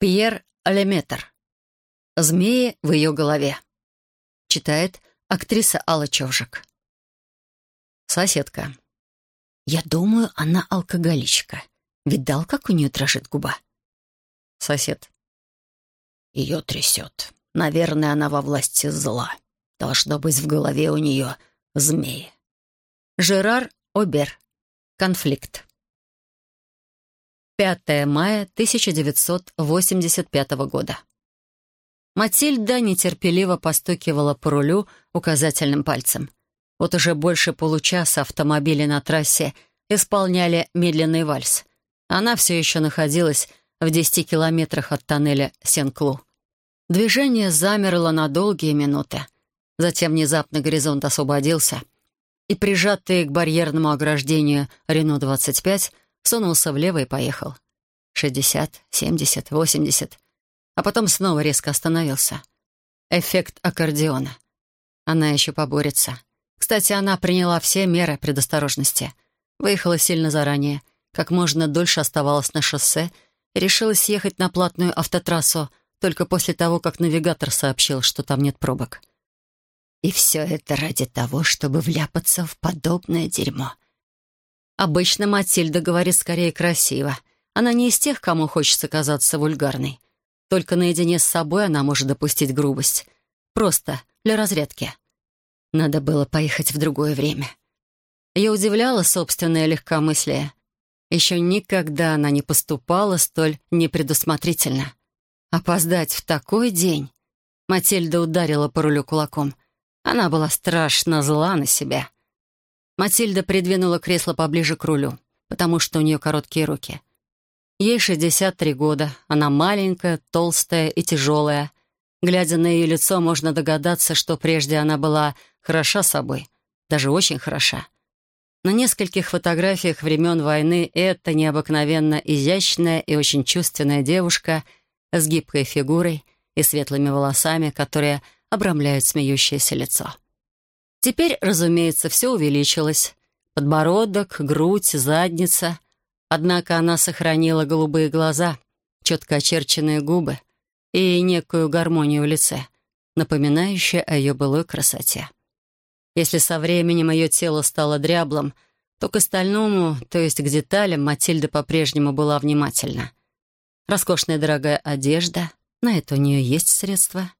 Пьер Леметр. «Змеи в ее голове». Читает актриса Алла Човжик. Соседка. «Я думаю, она алкоголичка. Видал, как у нее дрожит губа?» Сосед. «Ее трясет. Наверное, она во власти зла. Должно быть в голове у нее змеи». Жерар Обер. Конфликт. 5 мая 1985 года. Матильда нетерпеливо постукивала по рулю указательным пальцем. Вот уже больше получаса автомобили на трассе исполняли медленный вальс. Она все еще находилась в 10 километрах от тоннеля Сен-Клу. Движение замерло на долгие минуты. Затем внезапно горизонт освободился, и прижатый к барьерному ограждению Рено-25 сунулся влево и поехал. Шестьдесят, семьдесят, восемьдесят. А потом снова резко остановился. Эффект аккордеона. Она еще поборется. Кстати, она приняла все меры предосторожности. Выехала сильно заранее, как можно дольше оставалась на шоссе и решила съехать на платную автотрассу только после того, как навигатор сообщил, что там нет пробок. И все это ради того, чтобы вляпаться в подобное дерьмо — Обычно Матильда говорит скорее красиво. Она не из тех, кому хочется казаться вульгарной. Только наедине с собой она может допустить грубость. Просто для разрядки. Надо было поехать в другое время. Ее удивляло собственное легкомыслие. Еще никогда она не поступала столь непредусмотрительно. Опоздать в такой день... Матильда ударила по рулю кулаком. Она была страшно зла на себя. Матильда придвинула кресло поближе к рулю, потому что у нее короткие руки. Ей 63 года, она маленькая, толстая и тяжелая. Глядя на ее лицо, можно догадаться, что прежде она была хороша собой, даже очень хороша. На нескольких фотографиях времен войны эта необыкновенно изящная и очень чувственная девушка с гибкой фигурой и светлыми волосами, которые обрамляют смеющееся лицо. Теперь, разумеется, все увеличилось. Подбородок, грудь, задница. Однако она сохранила голубые глаза, четко очерченные губы и некую гармонию в лице, напоминающую о ее былой красоте. Если со временем ее тело стало дряблым, то к остальному, то есть к деталям, Матильда по-прежнему была внимательна. Роскошная дорогая одежда, на это у нее есть средства.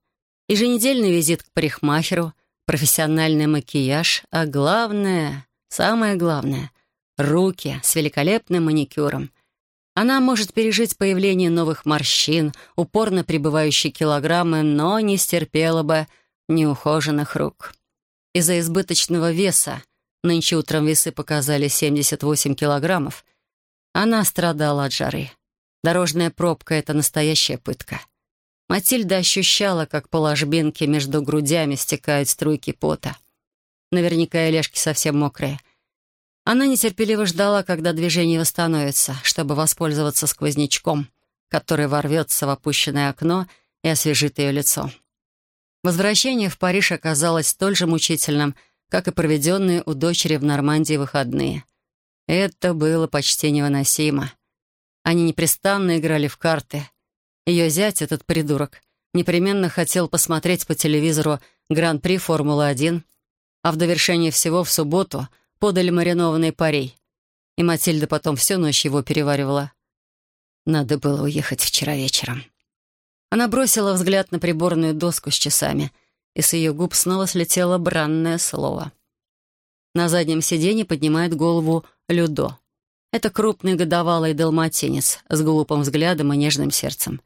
Еженедельный визит к парикмахеру, профессиональный макияж, а главное, самое главное — руки с великолепным маникюром. Она может пережить появление новых морщин, упорно прибывающие килограммы, но не стерпела бы неухоженных рук. Из-за избыточного веса, нынче утром весы показали 78 килограммов, она страдала от жары. Дорожная пробка — это настоящая пытка. Матильда ощущала, как по ложбинке между грудями стекают струйки пота. Наверняка и совсем мокрые. Она нетерпеливо ждала, когда движение восстановится, чтобы воспользоваться сквознячком, который ворвется в опущенное окно и освежит ее лицо. Возвращение в Париж оказалось столь же мучительным, как и проведенные у дочери в Нормандии выходные. Это было почти невыносимо. Они непрестанно играли в карты — ее зять, этот придурок, непременно хотел посмотреть по телевизору Гран-при Формулы-1, а в довершение всего в субботу подали маринованный парей. И Матильда потом всю ночь его переваривала. Надо было уехать вчера вечером. Она бросила взгляд на приборную доску с часами, и с ее губ снова слетело бранное слово. На заднем сиденье поднимает голову Людо. Это крупный годовалый далматинец с глупым взглядом и нежным сердцем.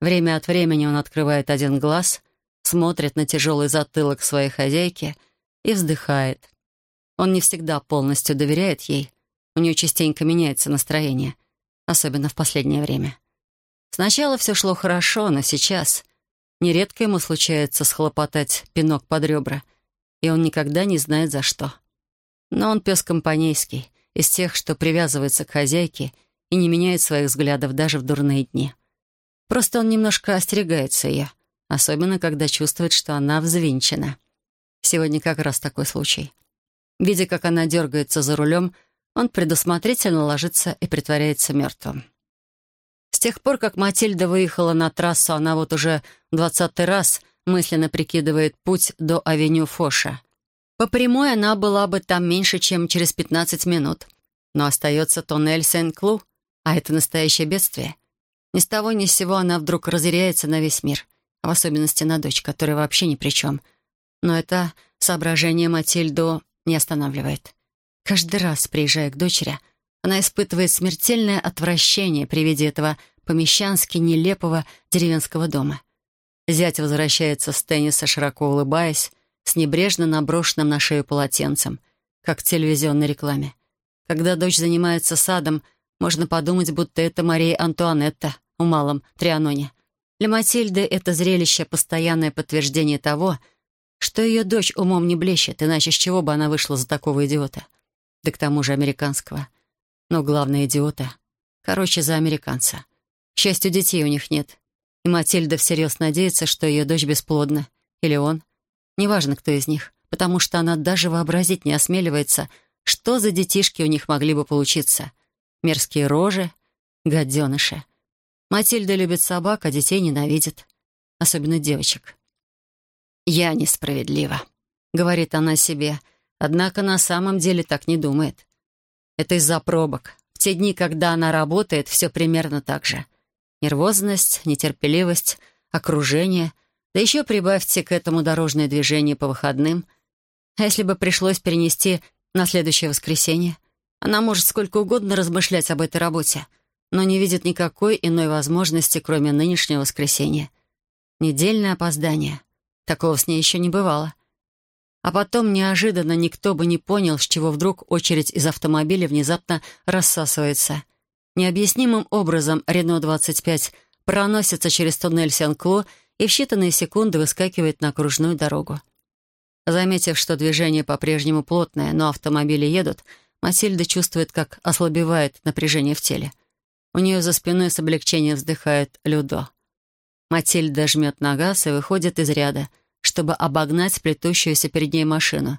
Время от времени он открывает один глаз, смотрит на тяжелый затылок своей хозяйки и вздыхает. Он не всегда полностью доверяет ей. У нее частенько меняется настроение, особенно в последнее время. Сначала все шло хорошо, но сейчас нередко ему случается схлопотать пинок под ребра, и он никогда не знает за что. Но он пес компанейский, из тех, что привязывается к хозяйке и не меняет своих взглядов даже в дурные дни. Просто он немножко остерегается ее, особенно когда чувствует, что она взвинчена. Сегодня как раз такой случай. Видя, как она дергается за рулем, он предусмотрительно ложится и притворяется мертвым. С тех пор, как Матильда выехала на трассу, она вот уже двадцатый раз мысленно прикидывает путь до авеню Фоша. По прямой она была бы там меньше, чем через 15 минут. Но остается тоннель Сен-Клу, а это настоящее бедствие. Ни с того ни с сего она вдруг разъяряется на весь мир, а в особенности на дочь, которая вообще ни при чем. Но это соображение Матильду не останавливает. Каждый раз, приезжая к дочери, она испытывает смертельное отвращение при виде этого помещански нелепого деревенского дома. Зять возвращается с тенниса, широко улыбаясь, с небрежно наброшенным на шею полотенцем, как в телевизионной рекламе. Когда дочь занимается садом, можно подумать, будто это Мария Антуанетта у малом Трианоне. Для Матильды это зрелище — постоянное подтверждение того, что ее дочь умом не блещет, иначе с чего бы она вышла за такого идиота. Да к тому же американского. Но главное — идиота. Короче, за американца. К счастью, детей у них нет. И Матильда всерьез надеется, что ее дочь бесплодна. Или он. Неважно, кто из них. Потому что она даже вообразить не осмеливается, что за детишки у них могли бы получиться. Мерзкие рожи, гаденыши. Матильда любит собак, а детей ненавидит. Особенно девочек. «Я несправедлива», — говорит она себе, однако на самом деле так не думает. Это из-за пробок. В те дни, когда она работает, все примерно так же. Нервозность, нетерпеливость, окружение, да еще прибавьте к этому дорожное движение по выходным. А если бы пришлось перенести на следующее воскресенье? Она может сколько угодно размышлять об этой работе, но не видит никакой иной возможности, кроме нынешнего воскресенья. Недельное опоздание. Такого с ней еще не бывало. А потом неожиданно никто бы не понял, с чего вдруг очередь из автомобиля внезапно рассасывается. Необъяснимым образом Рено-25 проносится через туннель Сен-Кло и в считанные секунды выскакивает на окружную дорогу. Заметив, что движение по-прежнему плотное, но автомобили едут, Масильда чувствует, как ослабевает напряжение в теле. У нее за спиной с облегчением вздыхает Людо. Матильда жмет на газ и выходит из ряда, чтобы обогнать плетущуюся перед ней машину.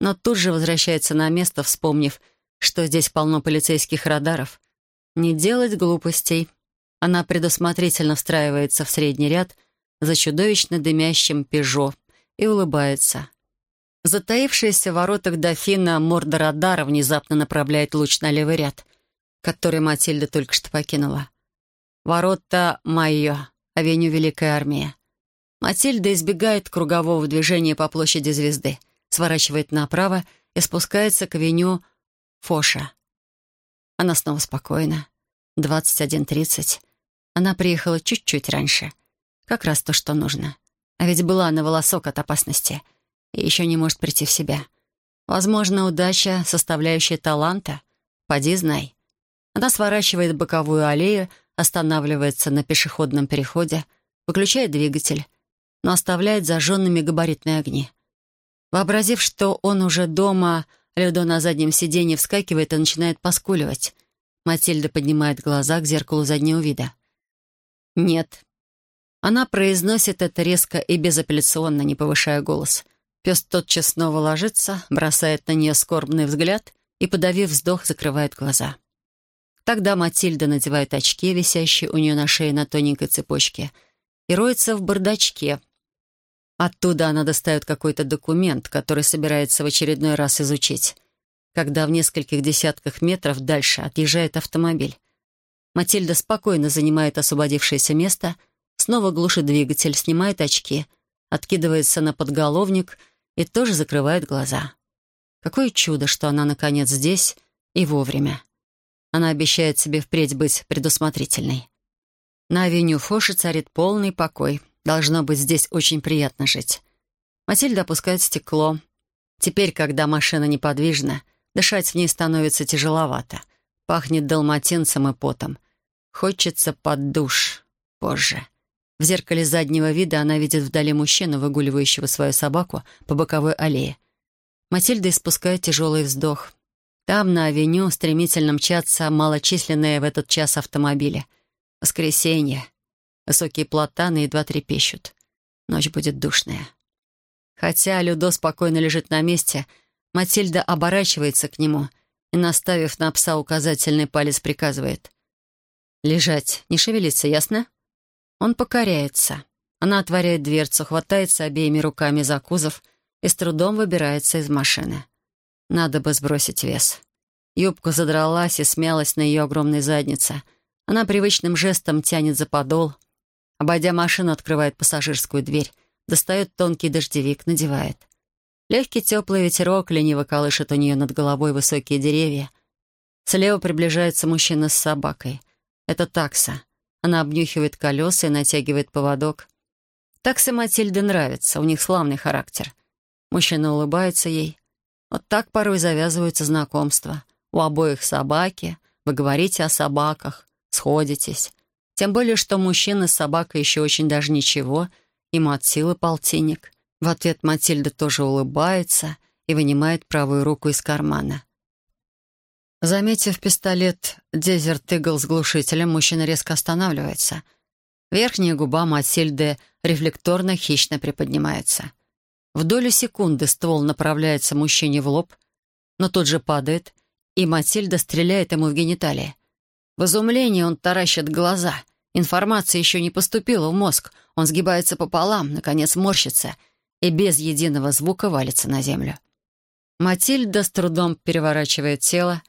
Но тут же возвращается на место, вспомнив, что здесь полно полицейских радаров. Не делать глупостей. Она предусмотрительно встраивается в средний ряд за чудовищно дымящим «Пежо» и улыбается. Затаившаяся в воротах дофина морда радара внезапно направляет луч на левый ряд, который Матильда только что покинула. Ворота Майо, авеню Великая Армия. Матильда избегает кругового движения по площади Звезды, сворачивает направо и спускается к авеню Фоша. Она снова спокойна. 21.30. Она приехала чуть-чуть раньше. Как раз то, что нужно. А ведь была на волосок от опасности. И еще не может прийти в себя. Возможно, удача, составляющая таланта. Поди знай. Она сворачивает боковую аллею, останавливается на пешеходном переходе, выключает двигатель но оставляет зажженными габаритные огни. Вообразив, что он уже дома, Людо на заднем сиденье вскакивает и начинает поскуливать. Матильда поднимает глаза к зеркалу заднего вида. «Нет». Она произносит это резко и безапелляционно, не повышая голос. Пес тотчас снова ложится, бросает на нее скорбный взгляд и, подавив вздох, закрывает глаза. Тогда Матильда надевает очки, висящие у нее на шее на тоненькой цепочке, и роется в бардачке, Оттуда она достает какой-то документ, который собирается в очередной раз изучить, когда в нескольких десятках метров дальше отъезжает автомобиль. Матильда спокойно занимает освободившееся место, снова глушит двигатель, снимает очки, откидывается на подголовник и тоже закрывает глаза. Какое чудо, что она, наконец, здесь и вовремя. Она обещает себе впредь быть предусмотрительной. На авеню Фоши царит полный покой — Должно быть, здесь очень приятно жить. Матильда опускает стекло. Теперь, когда машина неподвижна, дышать в ней становится тяжеловато. Пахнет далматинцем и потом. Хочется под душ. Позже. В зеркале заднего вида она видит вдали мужчину, выгуливающего свою собаку по боковой аллее. Матильда испускает тяжелый вздох. Там, на авеню, стремительно мчатся малочисленные в этот час автомобили. Воскресенье. Высокие платаны едва трепещут. Ночь будет душная. Хотя Людо спокойно лежит на месте, Матильда оборачивается к нему и, наставив на пса указательный палец, приказывает. Лежать, не шевелиться, ясно? Он покоряется. Она отворяет дверцу, хватается обеими руками за кузов и с трудом выбирается из машины. Надо бы сбросить вес. Юбка задралась и смялась на ее огромной заднице. Она привычным жестом тянет за подол. Обойдя машину, открывает пассажирскую дверь, достает тонкий дождевик, надевает. Легкий теплый ветерок лениво колышет у нее над головой высокие деревья. Слева приближается мужчина с собакой. Это такса. Она обнюхивает колеса и натягивает поводок. Такса Матильде нравится, у них славный характер. Мужчина улыбается ей. Вот так порой завязываются знакомства. У обоих собаки, вы говорите о собаках, сходитесь. Тем более, что мужчина с собакой еще очень даже ничего, ему от силы полтинник — в ответ Матильда тоже улыбается и вынимает правую руку из кармана. Заметив пистолет Дезерт Игл с глушителем, мужчина резко останавливается. Верхняя губа Матильды рефлекторно хищно приподнимается. В долю секунды ствол направляется мужчине в лоб, но тут же падает, и Матильда стреляет ему в гениталии. В изумлении он таращит глаза. Информация еще не поступила в мозг. Он сгибается пополам, наконец морщится — и без единого звука валится на землю. Матильда с трудом переворачивает тело.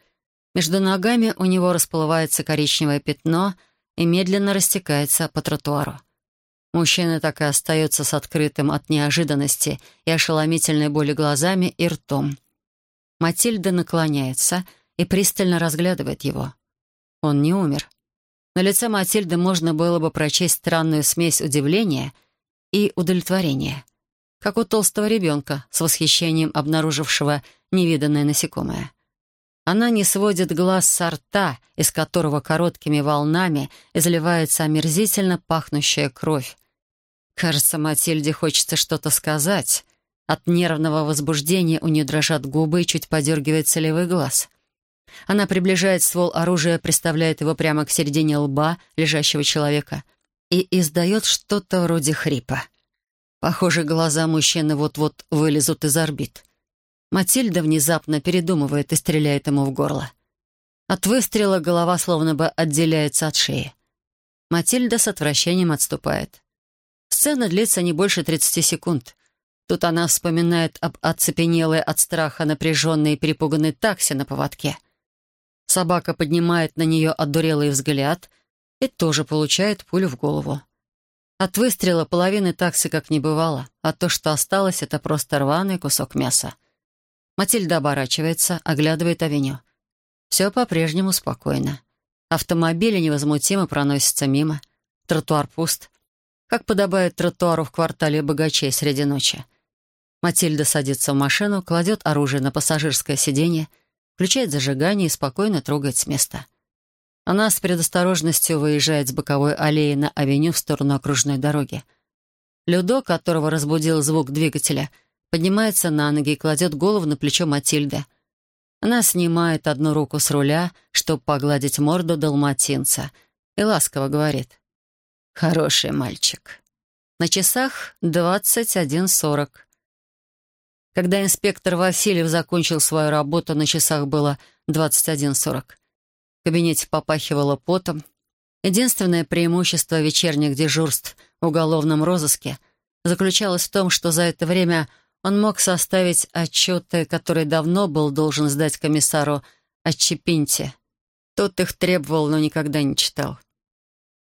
Между ногами у него расплывается коричневое пятно и медленно растекается по тротуару. Мужчина так и остается с открытым от неожиданности и ошеломительной боли глазами и ртом. Матильда наклоняется и пристально разглядывает его. Он не умер. На лице Матильды можно было бы прочесть странную смесь удивления и удовлетворения как у толстого ребенка, с восхищением обнаружившего невиданное насекомое. Она не сводит глаз со рта, из которого короткими волнами изливается омерзительно пахнущая кровь. Кажется, Матильде хочется что-то сказать. От нервного возбуждения у нее дрожат губы и чуть подергивается левый глаз. Она приближает ствол оружия, приставляет его прямо к середине лба лежащего человека и издает что-то вроде хрипа. Похоже, глаза мужчины вот-вот вылезут из орбит. Матильда внезапно передумывает и стреляет ему в горло. От выстрела голова словно бы отделяется от шеи. Матильда с отвращением отступает. Сцена длится не больше 30 секунд. Тут она вспоминает об оцепенелой от страха напряженной и перепуганной таксе на поводке. Собака поднимает на нее отдурелый взгляд и тоже получает пулю в голову. От выстрела половины таксы как не бывало, а то, что осталось, это просто рваный кусок мяса. Матильда оборачивается, оглядывает авеню. Все по-прежнему спокойно. Автомобили невозмутимо проносятся мимо. Тротуар пуст. Как подобает тротуару в квартале богачей среди ночи. Матильда садится в машину, кладет оружие на пассажирское сиденье, включает зажигание и спокойно трогает с места. Она с предосторожностью выезжает с боковой аллеи на авеню в сторону окружной дороги. Людо, которого разбудил звук двигателя, поднимается на ноги и кладет голову на плечо Матильды. Она снимает одну руку с руля, чтобы погладить морду далматинца, и ласково говорит. «Хороший мальчик». На часах 21.40. Когда инспектор Васильев закончил свою работу, на часах было 21.40. В кабинете попахивало потом. Единственное преимущество вечерних дежурств в уголовном розыске заключалось в том, что за это время он мог составить отчеты, которые давно был должен сдать комиссару Отчепинте. Тот их требовал, но никогда не читал.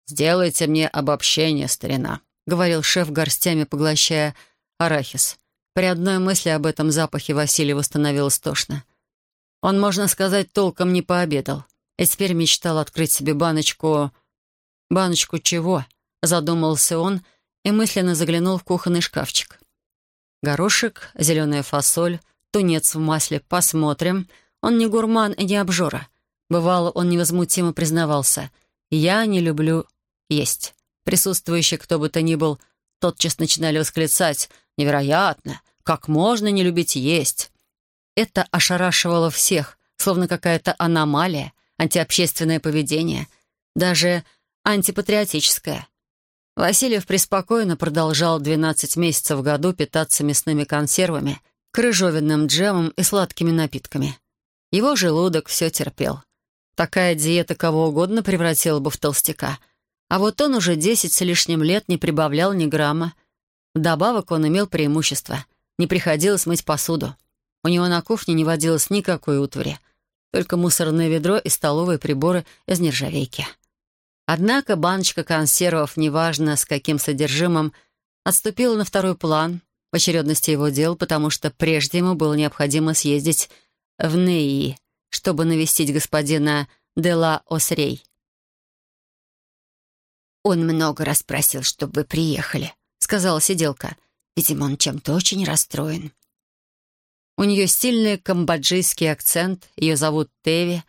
«Сделайте мне обобщение, старина», — говорил шеф горстями, поглощая арахис. При одной мысли об этом запахе Василию становилось тошно. Он, можно сказать, толком не пообедал. И теперь мечтал открыть себе баночку... Баночку чего? Задумался он и мысленно заглянул в кухонный шкафчик. Горошек, зеленая фасоль, тунец в масле. Посмотрим. Он не гурман и не обжора. Бывало, он невозмутимо признавался. «Я не люблю есть». Присутствующие, кто бы то ни был, тотчас начинали восклицать «Невероятно! Как можно не любить есть?» Это ошарашивало всех, словно какая-то аномалия антиобщественное поведение, даже антипатриотическое. Васильев преспокойно продолжал 12 месяцев в году питаться мясными консервами, крыжовенным джемом и сладкими напитками. Его желудок все терпел. Такая диета кого угодно превратила бы в толстяка. А вот он уже десять с лишним лет не прибавлял ни грамма. Вдобавок он имел преимущество. Не приходилось мыть посуду. У него на кухне не водилось никакой утвари. Только мусорное ведро и столовые приборы из нержавейки. Однако баночка консервов, неважно с каким содержимым, отступила на второй план в очередности его дел, потому что прежде ему было необходимо съездить в Неи, чтобы навестить господина Дела Осрей. «Он много раз просил, чтобы вы приехали», — сказала сиделка. «Видимо, он чем-то очень расстроен». У нее сильный камбоджийский акцент, ее зовут Теви.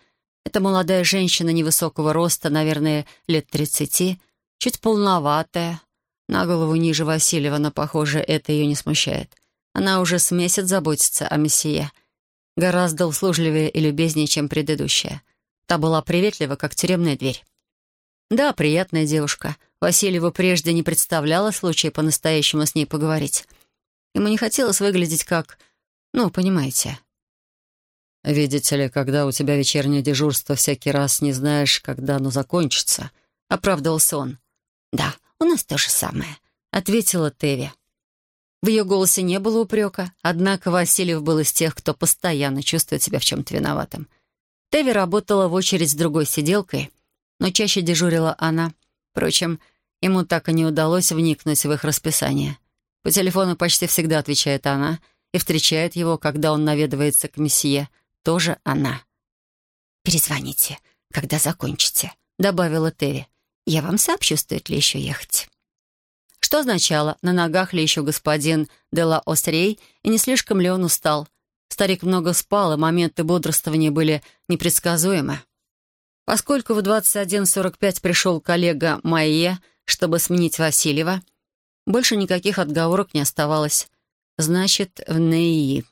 Это молодая женщина невысокого роста, наверное, лет тридцати, чуть полноватая, на голову ниже Васильева, но, похоже, это ее не смущает. Она уже с месяц заботится о мессие — гораздо услужливее и любезнее, чем предыдущая. Та была приветлива, как тюремная дверь. Да, приятная девушка. Васильева прежде не представляла случая по-настоящему с ней поговорить. Ему не хотелось выглядеть как... Ну, понимаете. «Видите ли, когда у тебя вечернее дежурство, всякий раз не знаешь, когда оно закончится», — оправдывался он. «Да, у нас то же самое», — ответила Теви. В ее голосе не было упрека, однако Васильев был из тех, кто постоянно чувствует себя в чем-то виноватым. Теви работала в очередь с другой сиделкой, но чаще дежурила она. Впрочем, ему так и не удалось вникнуть в их расписание. По телефону почти всегда отвечает она и встречает его, когда он наведывается к месье, тоже она. «Перезвоните, когда закончите», — добавила Теви. «Я вам сообщу, стоит ли еще ехать» что означало, на ногах ли еще господин Дела Осрей, и не слишком ли он устал. Старик много спал, и моменты бодрствования были непредсказуемы. Поскольку в 21.45 пришел коллега Майе, чтобы сменить Васильева, больше никаких отговорок не оставалось. Значит, в НЕИ.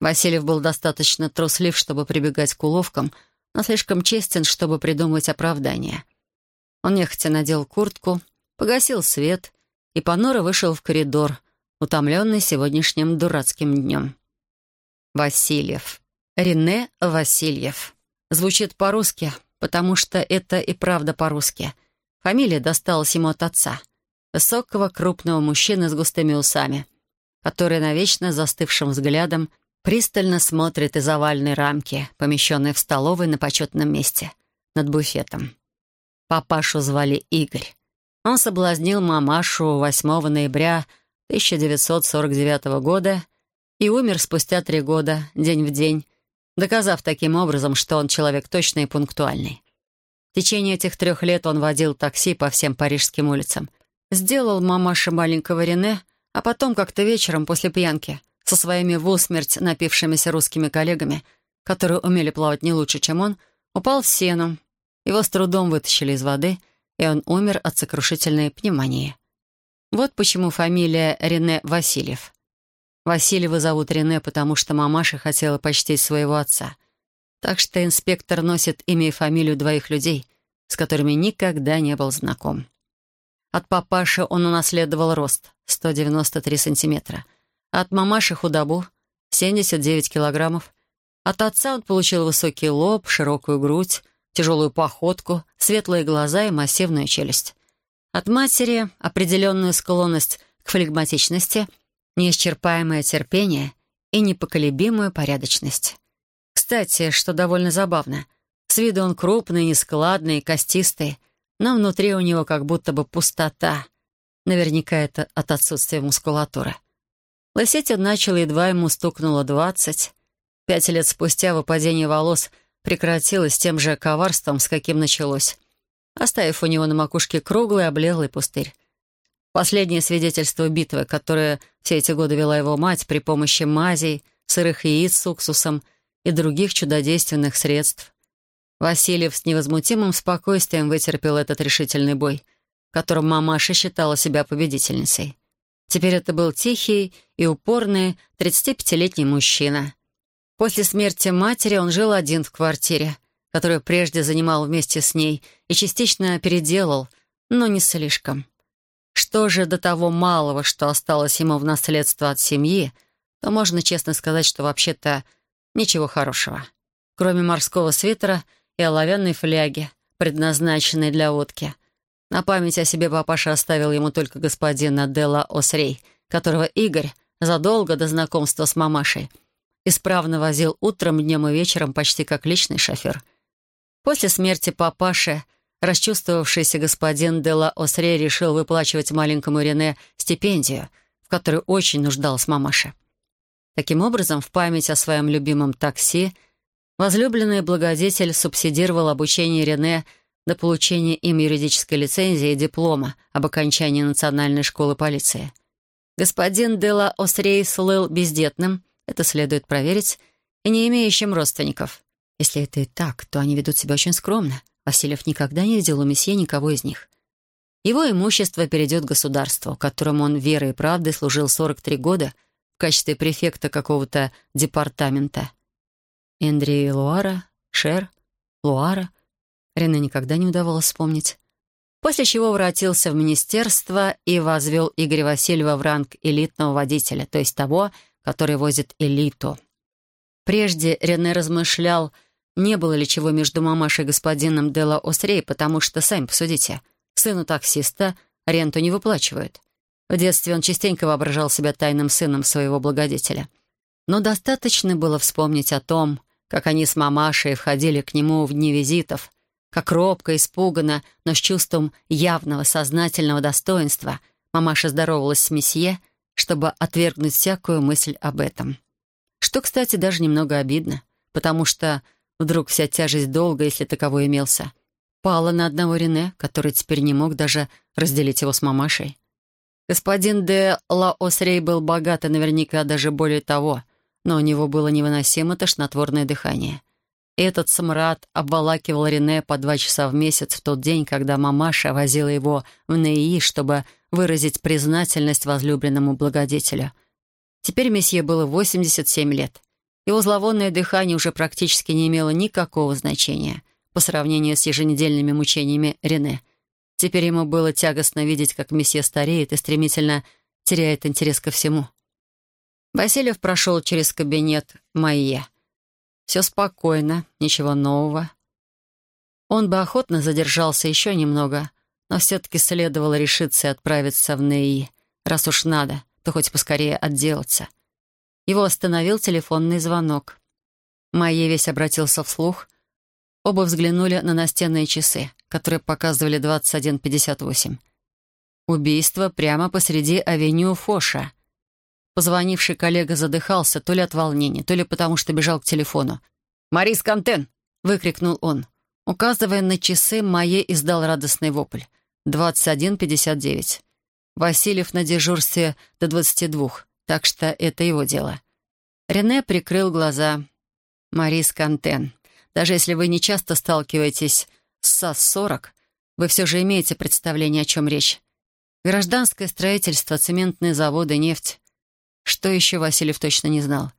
Васильев был достаточно труслив, чтобы прибегать к уловкам, но слишком честен, чтобы придумывать оправдания. Он нехотя надел куртку, погасил свет и понуро вышел в коридор, утомленный сегодняшним дурацким днем. Васильев. Рене Васильев. Звучит по-русски, потому что это и правда по-русски. Фамилия досталась ему от отца. Высокого, крупного мужчины с густыми усами, который навечно застывшим взглядом пристально смотрит из овальной рамки, помещенной в столовой на почетном месте, над буфетом. Папашу звали Игорь. Он соблазнил мамашу 8 ноября 1949 года и умер спустя три года, день в день, доказав таким образом, что он человек точный и пунктуальный. В течение этих трех лет он водил такси по всем парижским улицам. Сделал мамаше маленького Рене, а потом как-то вечером после пьянки со своими в усмерть напившимися русскими коллегами, которые умели плавать не лучше, чем он, упал в сену. Его с трудом вытащили из воды — и он умер от сокрушительной пневмонии. Вот почему фамилия Рене Васильев. Васильева зовут Рене, потому что мамаша хотела почтить своего отца. Так что инспектор носит имя и фамилию двоих людей, с которыми никогда не был знаком. От папаши он унаследовал рост — 193 сантиметра. От мамаши худобу — 79 килограммов. От отца он получил высокий лоб, широкую грудь, тяжелую походку, светлые глаза и массивную челюсть. От матери определенную склонность к флегматичности, неисчерпаемое терпение и непоколебимую порядочность. Кстати, что довольно забавно, с виду он крупный, нескладный, костистый, но внутри у него как будто бы пустота. Наверняка это от отсутствия мускулатуры. Лысеть он начал, едва ему стукнуло двадцать. Пять лет спустя выпадение волос прекратилось тем же коварством, с каким началось, оставив у него на макушке круглый облеглый пустырь. Последнее свидетельство битвы, которое все эти годы вела его мать при помощи мазей, сырых яиц с уксусом и других чудодейственных средств. Васильев с невозмутимым спокойствием вытерпел этот решительный бой, в котором мамаша считала себя победительницей. Теперь это был тихий и упорный 35-летний мужчина — После смерти матери он жил один в квартире, которую прежде занимал вместе с ней и частично переделал, но не слишком. Что же до того малого, что осталось ему в наследство от семьи, то можно честно сказать, что вообще-то ничего хорошего. Кроме морского свитера и оловянной фляге, предназначенной для водки. На память о себе папаша оставил ему только господина Делла Осрей, которого Игорь задолго до знакомства с мамашей исправно возил утром, днем и вечером почти как личный шофер. После смерти папаши расчувствовавшийся господин Делла Осрей решил выплачивать маленькому Рене стипендию, в которой очень нуждалась мамаша. Таким образом, в память о своем любимом такси возлюбленный благодетель субсидировал обучение Рене до получения им юридической лицензии и диплома об окончании Национальной школы полиции. Господин Делла Осрей слыл бездетным, это следует проверить, и не имеющим родственников. Если это и так, то они ведут себя очень скромно. Васильев никогда не видел у месье никого из них. Его имущество перейдет государству, которому он верой и правдой служил 43 года в качестве префекта какого-то департамента. Эндри Луара, Шер, Луара. Рене никогда не удавалось вспомнить. После чего воротился в министерство и возвел Игоря Васильева в ранг элитного водителя, то есть того, который возит элиту. Прежде Рене размышлял, не было ли чего между мамашей и господином Делла Осрей, потому что, сами посудите, сыну таксиста ренту не выплачивают. В детстве он частенько воображал себя тайным сыном своего благодетеля. Но достаточно было вспомнить о том, как они с мамашей входили к нему в дни визитов, как робко, испуганно, но с чувством явного сознательного достоинства мамаша здоровалась с месье, чтобы отвергнуть всякую мысль об этом. Что, кстати, даже немного обидно, потому что Вдруг вся тяжесть долга, если таковой имелся, пала на одного Рене, который теперь не мог даже разделить его с мамашей. Господин де Лаосрей был богат и наверняка даже более того, но у него было невыносимо тошнотворное дыхание. Этот смрад обволакивал Рене по два часа в месяц в тот день, когда мамаша возила его в НИИ, чтобы выразить признательность возлюбленному благодетелю. Теперь месье было 87 лет — его зловонное дыхание уже практически не имело никакого значения по сравнению с еженедельными мучениями Рене. Теперь ему было тягостно видеть, как месье стареет и стремительно теряет интерес ко всему. Васильев прошел через кабинет Майе. Все спокойно, ничего нового. Он бы охотно задержался еще немного, но все-таки следовало решиться и отправиться в НЕИ. Раз уж надо, то хоть поскорее отделаться — его остановил телефонный звонок. Майя весь обратился вслух. Оба взглянули на настенные часы, которые показывали 21.58. Убийство прямо посреди авеню Фоша. Позвонивший коллега задыхался то ли от волнения, то ли потому, что бежал к телефону. «Марис Кантен!» — выкрикнул он. Указывая на часы, Майе издал радостный вопль. «21.59». Васильев на дежурстве до двадцати двух так что это его дело. Рене прикрыл глаза. «Марис Кантен, даже если вы не часто сталкиваетесь с САС-40, вы все же имеете представление, о чем речь. Гражданское строительство, цементные заводы, нефть. Что еще Васильев точно не знал.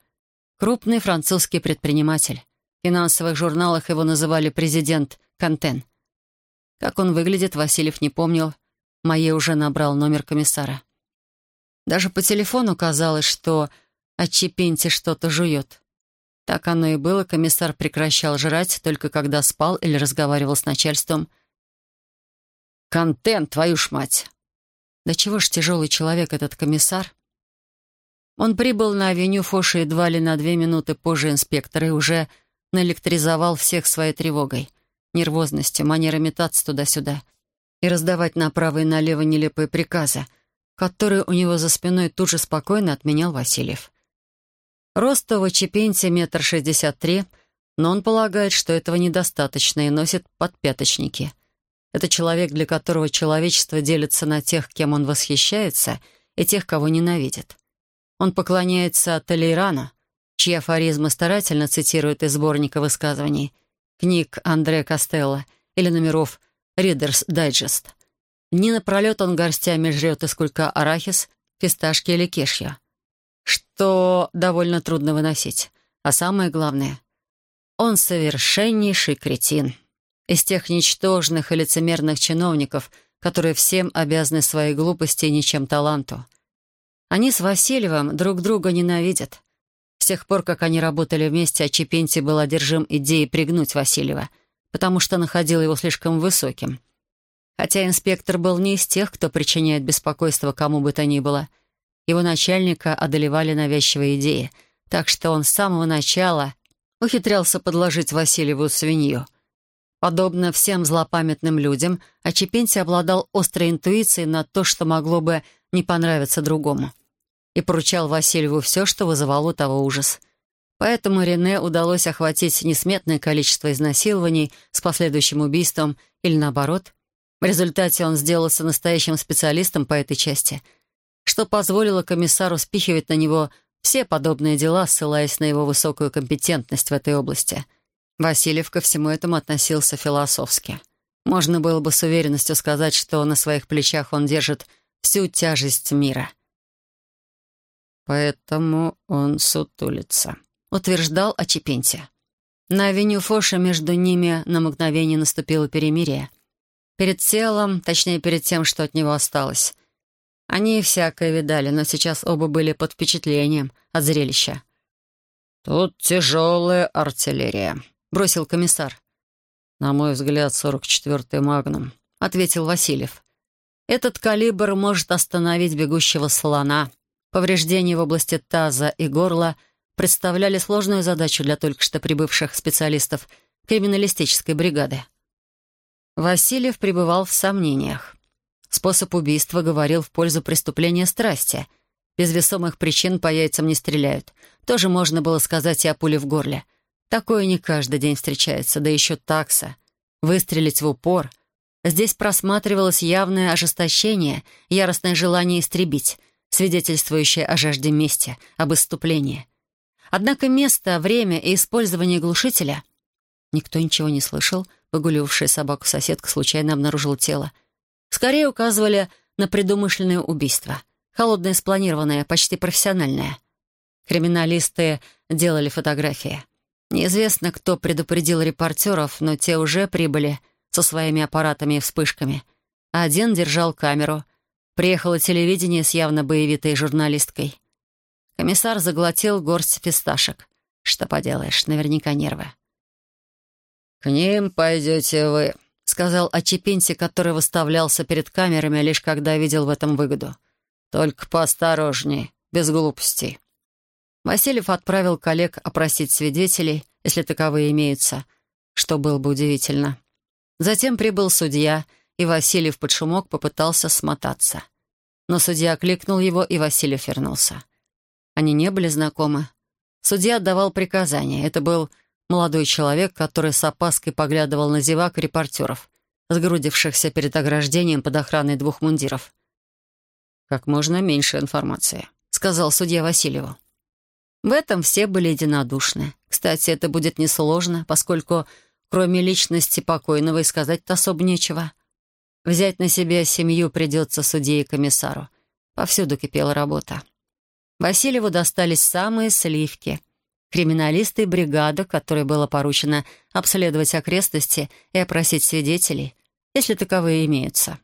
Крупный французский предприниматель. В финансовых журналах его называли президент Кантен. Как он выглядит, Васильев не помнил. Мое уже набрал номер комиссара. Даже по телефону казалось, что Отчепенти что-то жует. Так оно и было, комиссар прекращал жрать, только когда спал или разговаривал с начальством. «Контент, твою ж мать!» Да чего ж тяжелый человек этот комиссар? Он прибыл на авеню Фоши едва ли на две минуты позже инспектора и уже наэлектризовал всех своей тревогой, нервозностью, манерой метаться туда-сюда и раздавать направо и налево нелепые приказы — который у него за спиной тут же спокойно отменял Васильев. Рост в Чепенте метр шестьдесят три, но он полагает, что этого недостаточно и носит подпяточники. Это человек, для которого человечество делится на тех, кем он восхищается, и тех, кого ненавидит. Он поклоняется Толейрану, чьи афоризмы старательно цитируют из сборника высказываний, книг Андре Костелло или номеров «Ридерс Дайджест». Дни напролет он горстями жрет из кулька арахис, фисташки или кешью, что довольно трудно выносить. А самое главное, он совершеннейший кретин. Из тех ничтожных и лицемерных чиновников, которые всем обязаны своей глупости и ничем таланту. Они с Васильевым друг друга ненавидят. С тех пор, как они работали вместе, Ачепенти был одержим идеей пригнуть Васильева, потому что находил его слишком высоким. Хотя инспектор был не из тех, кто причиняет беспокойство кому бы то ни было. Его начальника одолевали навязчивые идеи, так что он с самого начала ухитрялся подложить Васильеву свинью. Подобно всем злопамятным людям, Ачепенти обладал острой интуицией на то, что могло бы не понравиться другому. И поручал Васильеву все, что вызывало у того ужас. Поэтому Рене удалось охватить несметное количество изнасилований с последующим убийством или наоборот. В результате он сделался настоящим специалистом по этой части, что позволило комиссару спихивать на него все подобные дела, ссылаясь на его высокую компетентность в этой области — Васильев ко всему этому относился философски. Можно было бы с уверенностью сказать, что на своих плечах он держит всю тяжесть мира. «Поэтому он сутулится», — утверждал Ачепенти. На авеню Фоша между ними на мгновение наступило перемирие. Перед телом, точнее, перед тем, что от него осталось. Они всякое видали, но сейчас оба были под впечатлением от зрелища. «Тут тяжелая артиллерия», — бросил комиссар. «На мой взгляд, 44-й «Магнум», — ответил Васильев. «Этот калибр может остановить бегущего слона. Повреждения в области таза и горла представляли сложную задачу для только что прибывших специалистов криминалистической бригады». Васильев пребывал в сомнениях. Способ убийства говорил в пользу преступления страсти. Без весомых причин по яйцам не стреляют. Тоже можно было сказать и о пуле в горле — Такое не каждый день встречается, да еще такса. Выстрелить в упор. Здесь просматривалось явное ожесточение, яростное желание истребить, свидетельствующее о жажде мести, об иступлении. Однако место, время и использование глушителя... Никто ничего не слышал. Выгуливавшая собаку соседка случайно обнаружила тело. Скорее указывали на предумышленное убийство. Холодное, спланированное, почти профессиональное. Криминалисты делали фотографии. Неизвестно, кто предупредил репортеров, но те уже прибыли со своими аппаратами и вспышками. Один держал камеру. Приехало телевидение с явно боевитой журналисткой. Комиссар заглотил горсть фисташек. Что поделаешь, наверняка нервы. «К ним пойдете вы», — сказал Ачепинти, который выставлялся перед камерами, лишь когда видел в этом выгоду. «Только поосторожней, без глупостей». Васильев отправил коллег опросить свидетелей, если таковые имеются, что было бы удивительно. Затем прибыл судья, и Васильев под шумок попытался смотаться. Но судья кликнул его, и Васильев вернулся. Они не были знакомы. Судья отдавал приказания. Это был молодой человек, который с опаской поглядывал на зевак репортеров, сгрудившихся перед ограждением под охраной двух мундиров. «Как можно меньше информации», — сказал судья Васильеву. В этом все были единодушны. Кстати, это будет несложно, поскольку кроме личности покойного и сказать-то особо нечего. Взять на себя семью придется судье и комиссару. Повсюду кипела работа. Васильеву достались самые сливки. Криминалисты и бригада, которой было поручено обследовать окрестности и опросить свидетелей, если таковые имеются.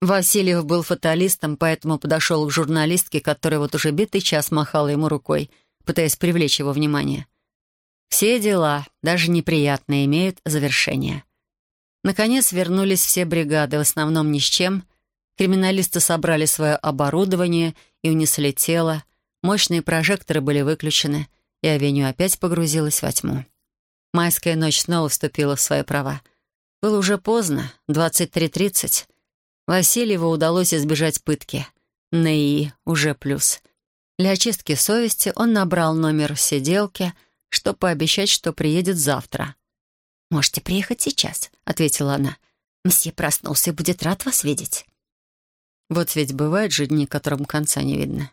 Васильев был фаталистом, поэтому подошел к журналистке, которая вот уже битый час махала ему рукой — пытаясь привлечь его внимание. Все дела, даже неприятные, имеют завершение. Наконец вернулись все бригады, в основном ни с чем. Криминалисты собрали свое оборудование и унесли тело. Мощные прожекторы были выключены, и авеню опять погрузилась во тьму. Майская ночь снова вступила в свои права. Было уже поздно, 23.30. Васильеву удалось избежать пытки. НИИ уже плюс — для очистки совести он набрал номер сиделки, чтобы пообещать, что приедет завтра. «Можете приехать сейчас», — ответила она. «Мсье проснулся и будет рад вас видеть». Вот ведь бывают же дни, которым конца не видно.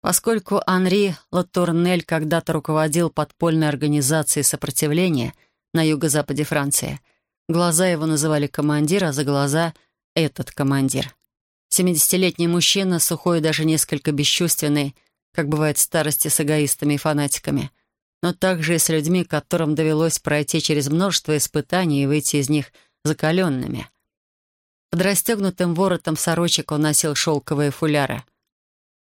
Поскольку Анри Латурнель когда-то руководил подпольной организацией сопротивления на юго-западе Франции, глаза его называли командир, а за глаза — этот командир. Семидесятилетний мужчина, сухой и даже несколько бесчувственный, как бывает в старости с эгоистами и фанатиками, но также и с людьми, которым довелось пройти через множество испытаний и выйти из них закаленными. Под расстегнутым воротом сорочек он носил шелковые фуляры.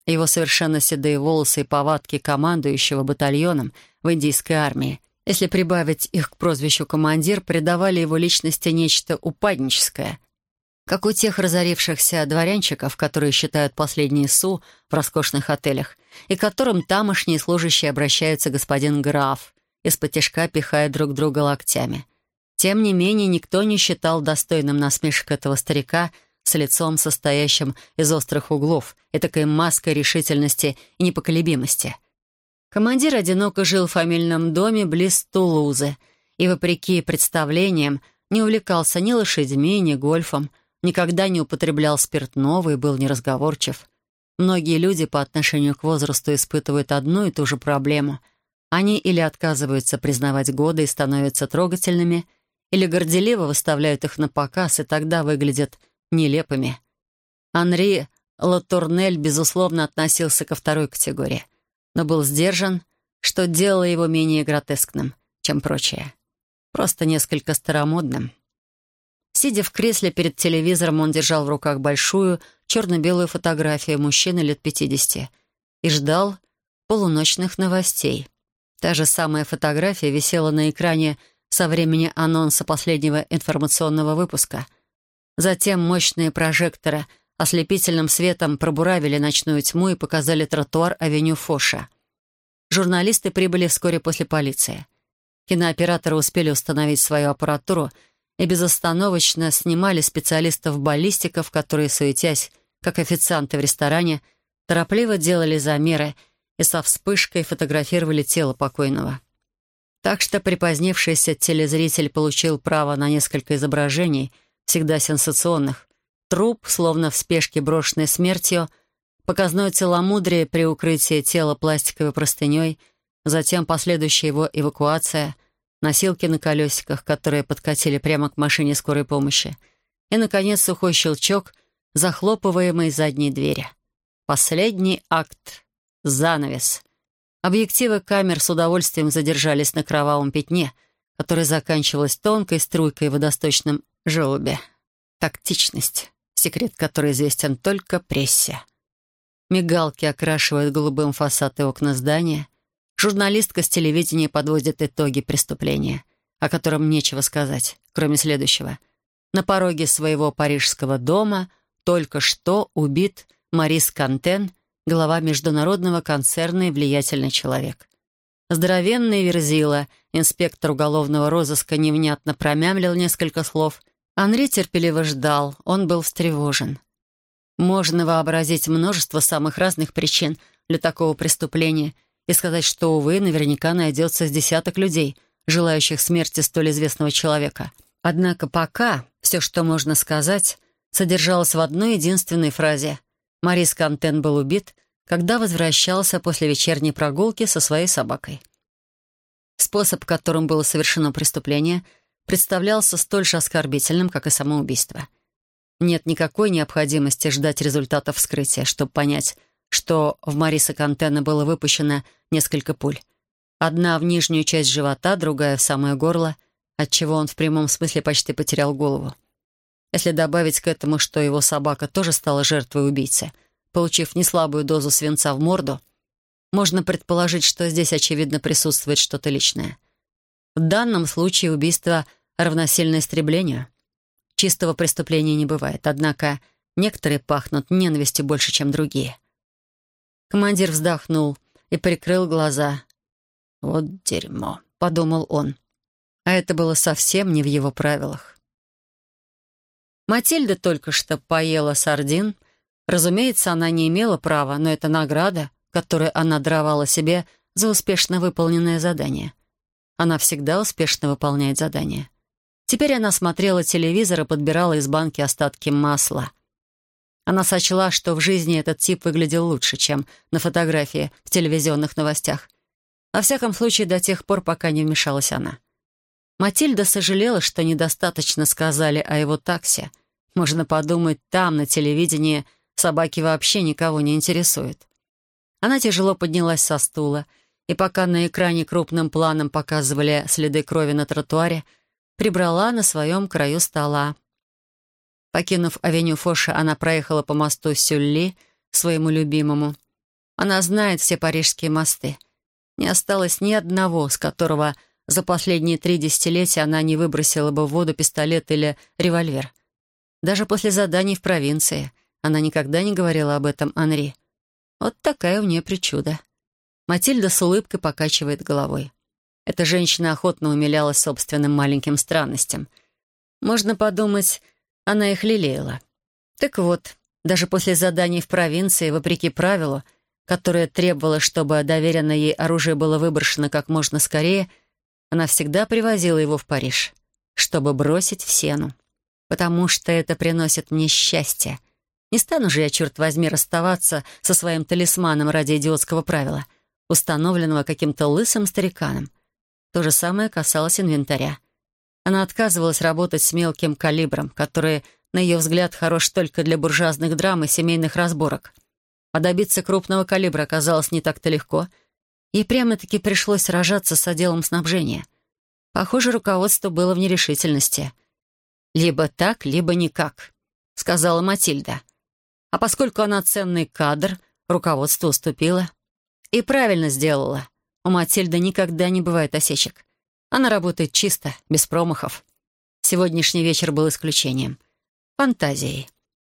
Его совершенно седые волосы и повадки командующего батальоном в индийской армии Если прибавить их к прозвищу «командир», придавали его личности нечто упадническое, как у тех разорившихся дворянчиков, которые считают последние су в роскошных отелях, и которым тамошние служащие обращаются господин граф, из-под тяжка пихая друг друга локтями. Тем не менее, никто не считал достойным насмешек этого старика с лицом, состоящим из острых углов, и такой маской решительности и непоколебимости. Командир одиноко жил в фамильном доме близ Тулузы и, вопреки представлениям, не увлекался ни лошадьми, ни гольфом, никогда не употреблял спиртного и был неразговорчив. Многие люди по отношению к возрасту испытывают одну и ту же проблему. Они или отказываются признавать годы и становятся трогательными, или горделиво выставляют их на показ, и тогда выглядят нелепыми. Анри Латурнель, безусловно, относился ко второй категории, но был сдержан, что делало его менее гротескным, чем прочее. Просто несколько старомодным. Сидя в кресле перед телевизором, он держал в руках большую черно-белую фотографию мужчины лет 50 и ждал полуночных новостей. Та же самая фотография висела на экране со времени анонса последнего информационного выпуска. Затем мощные прожекторы ослепительным светом пробуравили ночную тьму и показали тротуар авеню Фоша. Журналисты прибыли вскоре после полиции. Кинооператоры успели установить свою аппаратуру — и безостановочно снимали специалистов-баллистиков, которые, суетясь, как официанты в ресторане, торопливо делали замеры и со вспышкой фотографировали тело покойного. Так что припозднившийся телезритель получил право на несколько изображений, всегда сенсационных. Труп, словно в спешке брошенный смертью, показное целомудрие при укрытии тела пластиковой простыней, затем последующая его эвакуация — носилки на колесиках, которые подкатили прямо к машине скорой помощи, и, наконец, сухой щелчок захлопываемой задней двери. Последний акт. Занавес. Объективы камер с удовольствием задержались на кровавом пятне, которое заканчивалось тонкой струйкой в водосточном желобе. Тактичность, секрет которой известен только прессе. Мигалки окрашивают голубым фасад и окна здания — Журналистка с телевидения подводит итоги преступления, о котором нечего сказать, кроме следующего. На пороге своего парижского дома только что убит Марис Кантен, глава международного концерна и влиятельный человек. Здоровенный Верзила, инспектор уголовного розыска, невнятно промямлил несколько слов. Анри терпеливо ждал, он был встревожен. Можно вообразить множество самых разных причин для такого преступления, и сказать, что, увы, наверняка найдется с десяток людей, желающих смерти столь известного человека. Однако пока все, что можно сказать, содержалось в одной единственной фразе. Марис Кантен был убит, когда возвращался после вечерней прогулки со своей собакой. Способ, которым было совершено преступление, представлялся столь же оскорбительным, как и самоубийство. Нет никакой необходимости ждать результатов вскрытия, чтобы понять, что в Мариса Кантена было выпущено несколько пуль. Одна в нижнюю часть живота, другая в самое горло, отчего он в прямом смысле почти потерял голову. Если добавить к этому, что его собака тоже стала жертвой убийцы, получив неслабую дозу свинца в морду, можно предположить, что здесь, очевидно, присутствует что-то личное. В данном случае убийство равносильно истреблению. Чистого преступления не бывает, однако некоторые пахнут ненавистью больше, чем другие. Командир вздохнул и прикрыл глаза. «Вот дерьмо», — подумал он. А это было совсем не в его правилах. Матильда только что поела сардин. Разумеется, она не имела права, но это награда, которую она даровала себе за успешно выполненное задание. Она всегда успешно выполняет задания. Теперь она смотрела телевизор и подбирала из банки остатки масла — она сочла, что в жизни этот тип выглядел лучше, чем на фотографии в телевизионных новостях. Во всяком случае, до тех пор, пока не вмешалась она. Матильда сожалела, что недостаточно сказали о его таксе. Можно подумать, там, на телевидении, собаки вообще никого не интересуют. Она тяжело поднялась со стула, и пока на экране крупным планом показывали следы крови на тротуаре, прибрала на своем краю стола. Покинув авеню Фоша, она проехала по мосту Сюлли, своему любимому. Она знает все парижские мосты. Не осталось ни одного, с которого за последние три десятилетия она не выбросила бы в воду пистолет или револьвер. Даже после заданий в провинции она никогда не говорила об этом Анри. Вот такая у нее причуда. Матильда с улыбкой покачивает головой. Эта женщина охотно умилялась собственным маленьким странностям. Можно подумать, она их лелеяла. Так вот, даже после заданий в провинции, вопреки правилу, которое требовало, чтобы доверенное ей оружие было выброшено как можно скорее, она всегда привозила его в Париж, чтобы бросить в сену. Потому что это приносит мне счастье. Не стану же я, черт возьми, расставаться со своим талисманом ради идиотского правила, установленного каким-то лысым стариканом. То же самое касалось инвентаря. Она отказывалась работать с мелким калибром, который, на ее взгляд, хорош только для буржуазных драм и семейных разборок. А добиться крупного калибра оказалось не так-то легко. Ей прямо-таки пришлось сражаться с отделом снабжения. Похоже, руководство было в нерешительности. «Либо так, либо никак», — сказала Матильда. А поскольку она ценный кадр, руководство уступило. И правильно сделала. У Матильды никогда не бывает осечек. Она работает чисто, без промахов. Сегодняшний вечер был исключением. Фантазией.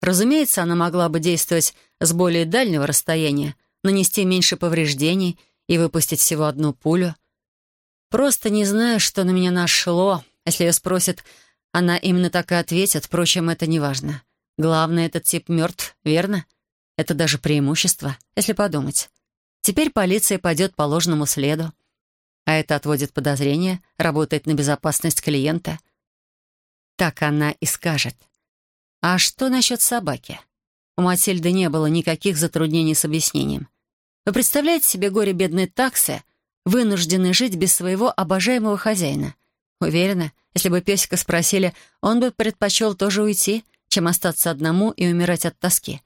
Разумеется, она могла бы действовать с более дальнего расстояния, нанести меньше повреждений и выпустить всего одну пулю. Просто не знаю, что на меня нашло. Если ее спросят, она именно так и ответит. Впрочем, это не важно. Главное, этот тип мертв, верно? Это даже преимущество, если подумать. Теперь полиция пойдет по ложному следу. А это отводит подозрения, работает на безопасность клиента. Так она и скажет. А что насчет собаки? У Матильды не было никаких затруднений с объяснением. Вы представляете себе горе бедной таксы, вынужденной жить без своего обожаемого хозяина? Уверена, если бы песика спросили, он бы предпочел тоже уйти, чем остаться одному и умирать от тоски.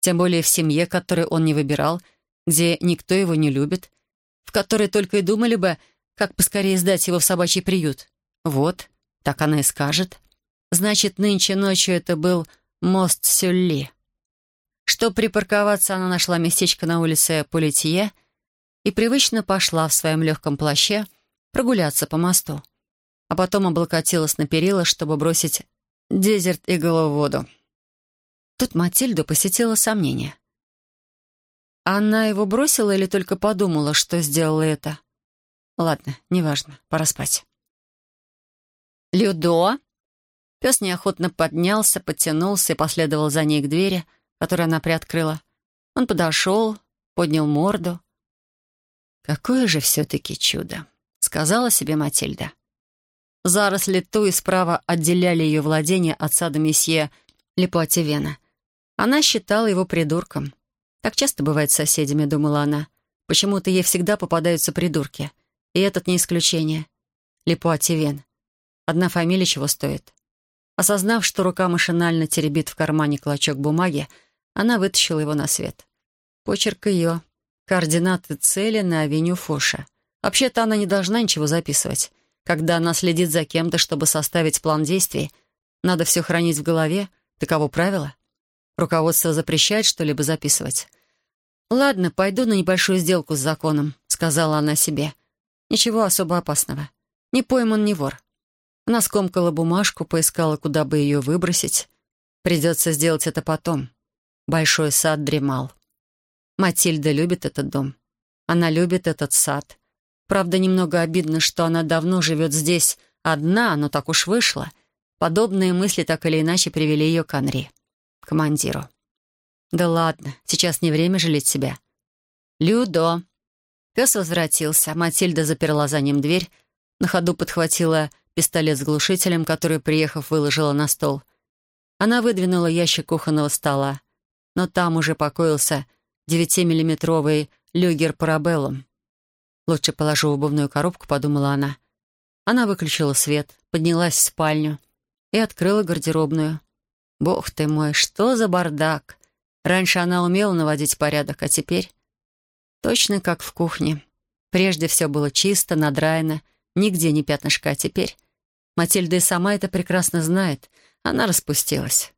Тем более в семье, которую он не выбирал — где никто его не любит, в которой только и думали бы, как поскорее сдать его в собачий приют. Вот, так она и скажет. Значит, нынче ночью это был мост Сюлли. Чтобы припарковаться, она нашла местечко на улице Политие и привычно пошла в своем легком плаще прогуляться по мосту. А потом облокотилась на перила, чтобы бросить дезерт и голову в воду. Тут Матильду посетило сомнение. Она его бросила или только подумала, что сделала это? Ладно, неважно, пора спать. «Людо!» Пес неохотно поднялся, подтянулся и последовал за ней к двери, которую она приоткрыла. Он подошел, поднял морду. «Какое же все-таки чудо!» — сказала себе Матильда. Заросли туи справа отделяли ее владение от сада месье Лепуативена. Она считала его придурком. Так часто бывает с соседями, думала она. Почему-то ей всегда попадаются придурки. И этот не исключение. Липуативен. Одна фамилия чего стоит. Осознав, что рука машинально теребит в кармане клочок бумаги, она вытащила его на свет. Почерк ее. Координаты цели на авеню Фоша. Вообще-то она не должна ничего записывать. Когда она следит за кем-то, чтобы составить план действий, надо все хранить в голове. Таково правило. Руководство запрещает что-либо записывать. «Ладно, пойду на небольшую сделку с законом», — сказала она себе. «Ничего особо опасного. Не пойман, не вор». Она скомкала бумажку, поискала, куда бы ее выбросить. Придется сделать это потом. Большой сад дремал. Матильда любит этот дом. Она любит этот сад. Правда, немного обидно, что она давно живет здесь одна, но так уж вышло. Подобные мысли так или иначе привели ее к Анри командиру. «Да ладно, сейчас не время жалеть себя». «Людо!» Пес возвратился, Матильда заперла за ним дверь, на ходу подхватила пистолет с глушителем, который, приехав, выложила на стол. Она выдвинула ящик кухонного стола, но там уже покоился девятимиллиметровый люгер парабеллум. «Лучше положу в обувную коробку», — подумала она. Она выключила свет, поднялась в спальню и открыла гардеробную. Бог ты мой, что за бардак! Раньше она умела наводить порядок, а теперь... Точно как в кухне. Прежде все было чисто, надраено, нигде не пятнышка, а теперь... Матильда и сама это прекрасно знает. Она распустилась.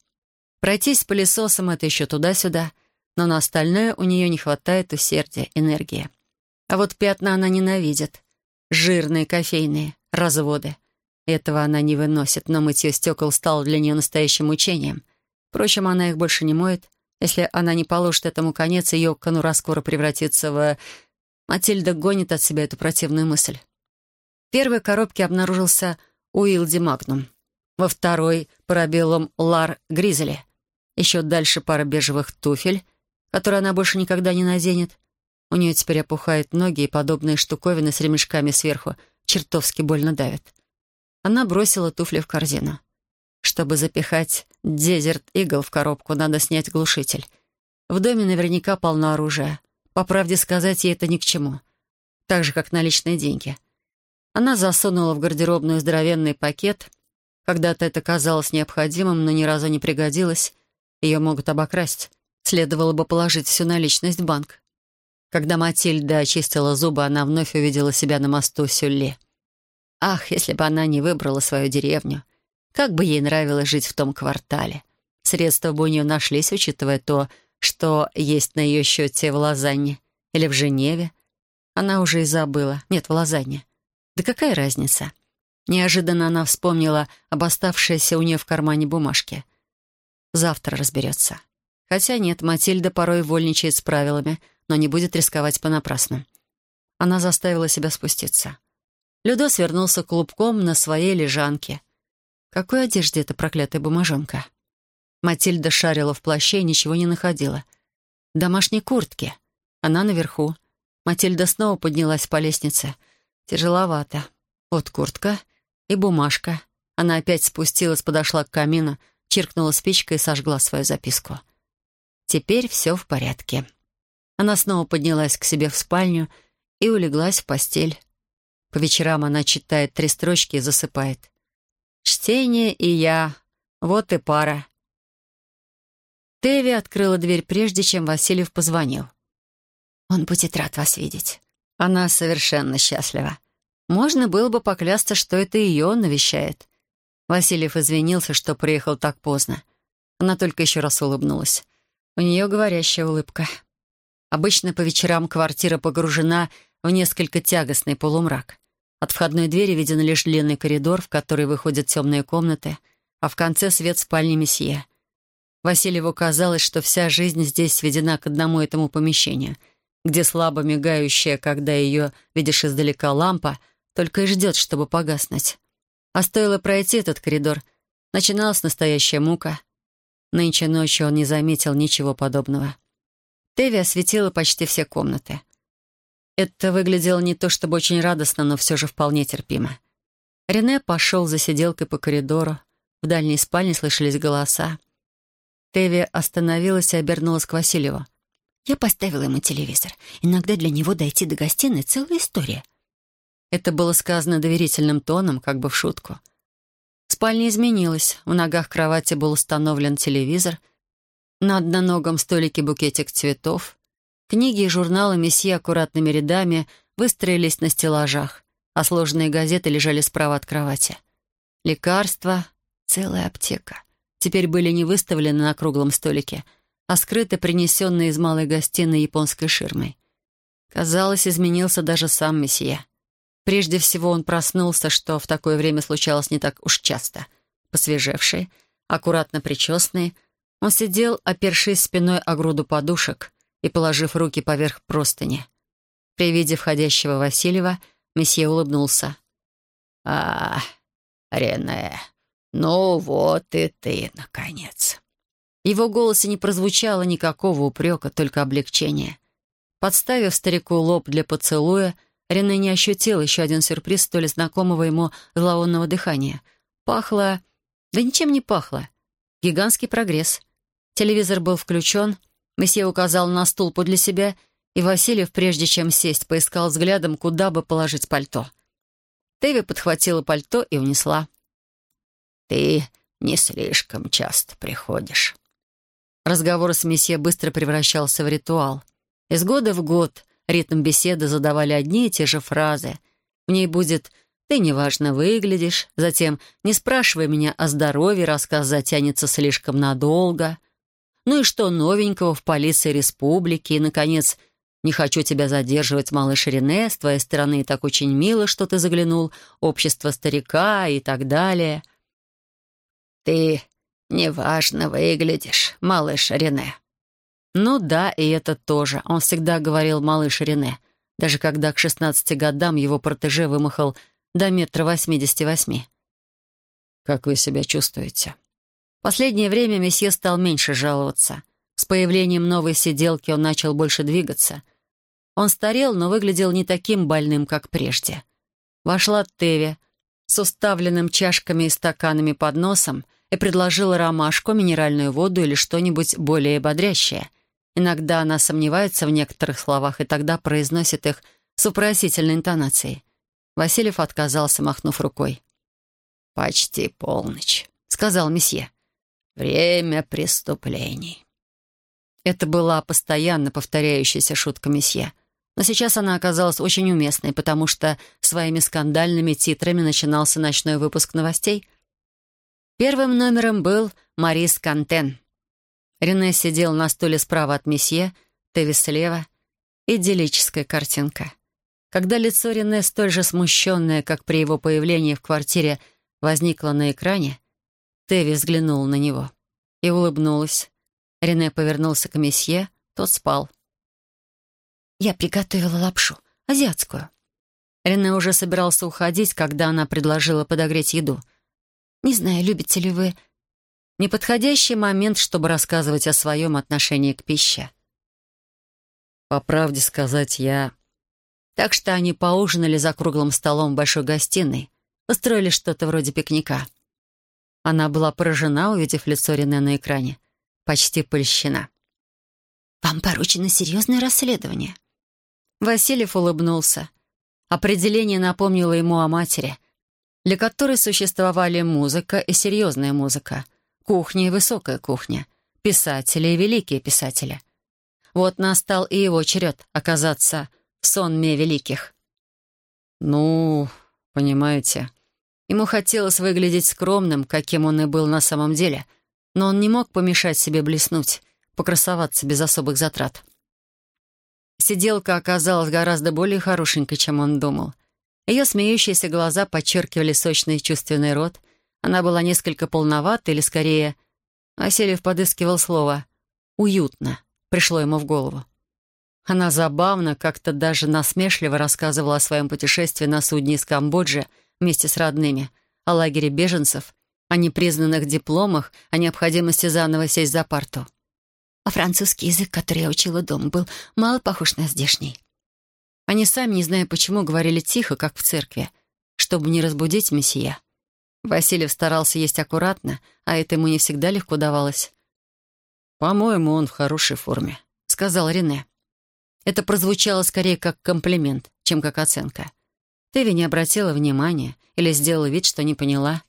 Пройтись пылесосом — это еще туда-сюда, но на остальное у нее не хватает усердия, энергии. А вот пятна она ненавидит. жирные, кофейные, разводы. Этого она не выносит, но мытье стекол стало для нее настоящим мучением. Впрочем, она их больше не моет. Если она не положит этому конец, ее конура скоро превратится в... Матильда гонит от себя эту противную мысль. В первой коробке обнаружился Уилди Магнум. Во второй — парабеллум Лар Гризели. Еще дальше пара бежевых туфель, которые она больше никогда не наденет. У нее теперь опухают ноги, и подобные штуковины с ремешками сверху чертовски больно давят. Она бросила туфли в корзину. Чтобы запихать Дезерт Игл в коробку, надо снять глушитель. В доме наверняка полно оружия. По правде сказать, ей это ни к чему. Так же, как наличные деньги. Она засунула в гардеробную здоровенный пакет. Когда-то это казалось необходимым, но ни разу не пригодилось. Ее могут обокрасть. Следовало бы положить всю наличность в банк. Когда Матильда очистила зубы, она вновь увидела себя на мосту Сюлли. Ах, если бы она не выбрала свою деревню. Как бы ей нравилось жить в том квартале. Средства бы у нее нашлись, учитывая то, что есть на ее счете в Лозанне или в Женеве. Она уже и забыла. Нет, в Лозанне. Да какая разница? Неожиданно она вспомнила об оставшейся у нее в кармане бумажке. Завтра разберется. Хотя нет, Матильда порой вольничает с правилами, но не будет рисковать понапрасну. Она заставила себя спуститься. Людо свернулся клубком на своей лежанке. Какой одежде эта проклятая бумажонка? Матильда шарила в плаще и ничего не находила. Домашней куртки. Она наверху. Матильда снова поднялась по лестнице. Тяжеловато. Вот куртка и бумажка. Она опять спустилась, подошла к камину, чиркнула спичкой и сожгла свою записку. Теперь все в порядке. Она снова поднялась к себе в спальню и улеглась в постель. По вечерам она читает три строчки и засыпает. «Чтение и я. Вот и пара». Теви открыла дверь, прежде чем Васильев позвонил. «Он будет рад вас видеть». Она совершенно счастлива. Можно было бы поклясться, что это ее навещает. Васильев извинился, что приехал так поздно. Она только еще раз улыбнулась. У нее говорящая улыбка. Обычно по вечерам квартира погружена в несколько тягостный полумрак. От входной двери виден лишь длинный коридор, в который выходят темные комнаты, а в конце свет спальни месье. Васильеву казалось, что вся жизнь здесь сведена к одному этому помещению, где слабо мигающая, когда ее видишь издалека лампа, только и ждет, чтобы погаснуть. А стоило пройти этот коридор, начиналась настоящая мука. Нынче ночью он не заметил ничего подобного. Теви осветила почти все комнаты — это выглядело не то чтобы очень радостно, но все же вполне терпимо. Рене пошел за сиделкой по коридору. В дальней спальне слышались голоса. Теви остановилась и обернулась к Васильеву. «Я поставила ему телевизор. Иногда для него дойти до гостиной — целая история». Это было сказано доверительным тоном, как бы в шутку. Спальня изменилась. В ногах кровати был установлен телевизор. На одноногом столике букетик цветов. Книги и журналы месье аккуратными рядами выстроились на стеллажах, а сложные газеты лежали справа от кровати. Лекарства, целая аптека. Теперь были не выставлены на круглом столике, а скрыты принесенные из малой гостиной японской ширмой. Казалось, изменился даже сам месье. Прежде всего он проснулся, что в такое время случалось не так уж часто. Посвежевший, аккуратно причесанный, он сидел, опершись спиной о груду подушек, и положив руки поверх простыни. При виде входящего Васильева месье улыбнулся. «А, Рене, ну вот и ты, наконец». В его голосе не прозвучало никакого упрека, только облегчение. Подставив старику лоб для поцелуя, Рене не ощутил еще один сюрприз столь знакомого ему зловонного дыхания. Пахло... Да ничем не пахло. Гигантский прогресс. Телевизор был включен — Месье указал на стул подле себя, и Васильев, прежде чем сесть, поискал взглядом, куда бы положить пальто. Тэви подхватила пальто и унесла. «Ты не слишком часто приходишь». Разговор с месье быстро превращался в ритуал. Из года в год ритм беседы задавали одни и те же фразы. В ней будет «ты неважно выглядишь», затем «не спрашивай меня о здоровье, рассказ затянется слишком надолго», ну и что новенького в полиции республики, и, наконец, «Не хочу тебя задерживать, малыш Рене, с твоей стороны и так очень мило, что ты заглянул, общество старика и так далее». «Ты неважно выглядишь, малыш Рене». Ну да, и это тоже. Он всегда говорил «малыш Рене», даже когда к 16 годам его протеже вымахал до метра восьмидесяти восьми. «Как вы себя чувствуете?» Последнее время месье стал меньше жаловаться. С появлением новой сиделки он начал больше двигаться. Он старел, но выглядел не таким больным, как прежде. Вошла Теви с уставленным чашками и стаканами под носом и предложила ромашку, минеральную воду или что-нибудь более бодрящее. Иногда она сомневается в некоторых словах и тогда произносит их с упросительной интонацией. Васильев отказался, махнув рукой. «Почти полночь», — сказал месье. «Время преступлений». Это была постоянно повторяющаяся шутка месье. Но сейчас она оказалась очень уместной, потому что своими скандальными титрами начинался ночной выпуск новостей. Первым номером был Марис Кантен. Рене сидел на стуле справа от месье, Теви слева. Идиллическая картинка. Когда лицо Рене, столь же смущенное, как при его появлении в квартире, возникло на экране, Теви взглянула на него и улыбнулась. Рене повернулся к месье, тот спал. «Я приготовила лапшу, азиатскую». Рене уже собирался уходить, когда она предложила подогреть еду. «Не знаю, любите ли вы...» Неподходящий момент, чтобы рассказывать о своем отношении к пище. По правде сказать, я... Так что они поужинали за круглым столом в большой гостиной, устроили что-то вроде пикника. Она была поражена, увидев лицо Рене на экране. Почти польщена. «Вам поручено серьезное расследование». Васильев улыбнулся. Определение напомнило ему о матери, для которой существовали музыка и серьезная музыка, кухня и высокая кухня, писатели и великие писатели. Вот настал и его черед оказаться в сонме великих. «Ну, понимаете...» Ему хотелось выглядеть скромным, каким он и был на самом деле, но он не мог помешать себе блеснуть, покрасоваться без особых затрат. Сиделка оказалась гораздо более хорошенькой, чем он думал. Ее смеющиеся глаза подчеркивали сочный чувственный рот. Она была несколько полновата, или скорее... Васильев подыскивал слово «уютно», пришло ему в голову. Она забавно, как-то даже насмешливо рассказывала о своем путешествии на судне из Камбоджи — вместе с родными, о лагере беженцев, о непризнанных дипломах, о необходимости заново сесть за парту. А французский язык, который я учила дома, был мало похож на здешний. Они сами, не зная почему, говорили тихо, как в церкви, чтобы не разбудить мессия. Васильев старался есть аккуратно, а это ему не всегда легко давалось. «По-моему, он в хорошей форме», — сказал Рене. Это прозвучало скорее как комплимент, чем как оценка. Теви не обратила внимания или сделала вид, что не поняла.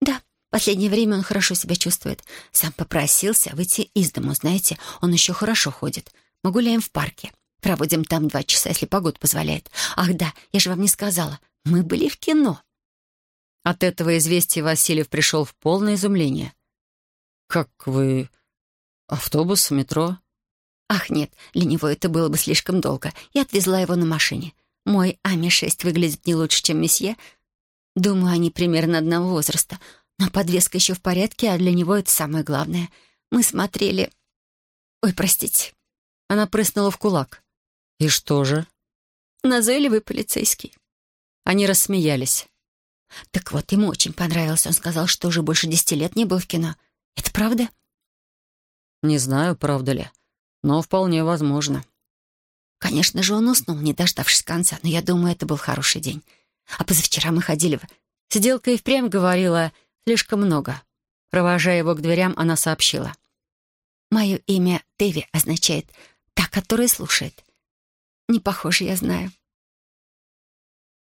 «Да, последнее время он хорошо себя чувствует. Сам попросился выйти из дому, знаете, он еще хорошо ходит. Мы гуляем в парке. Проводим там два часа, если погода позволяет. Ах да, я же вам не сказала, мы были в кино». От этого известия Васильев пришел в полное изумление. «Как вы... автобус, метро?» «Ах нет, для него это было бы слишком долго. Я отвезла его на машине. Мой Ами-6 выглядит не лучше, чем месье. Думаю, они примерно одного возраста. Но подвеска еще в порядке, а для него это самое главное. Мы смотрели... Ой, простите. Она прыснула в кулак. «И что же?» «Назойливый полицейский». Они рассмеялись. «Так вот, ему очень понравилось. Он сказал, что уже больше десяти лет не был в кино. Это правда?» «Не знаю, правда ли, но вполне возможно». Конечно же, он уснул, не дождавшись конца, но я думаю, это был хороший день. А позавчера мы ходили в... Сиделка и впрямь говорила слишком много. Провожая его к дверям, она сообщила. «Мое имя Теви означает «та, которая слушает». Не похоже, я знаю.